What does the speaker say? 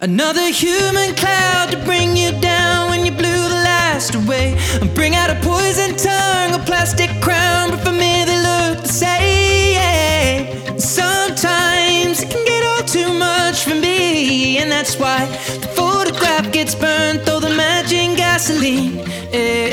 Another human cloud to bring you down when you blew the last away. And bring out a poison tongue, a plastic crown, but for me they look the same. Sometimes it can get all too much for me, and that's why the photograph gets burnt, though the matching gasoline. Yeah.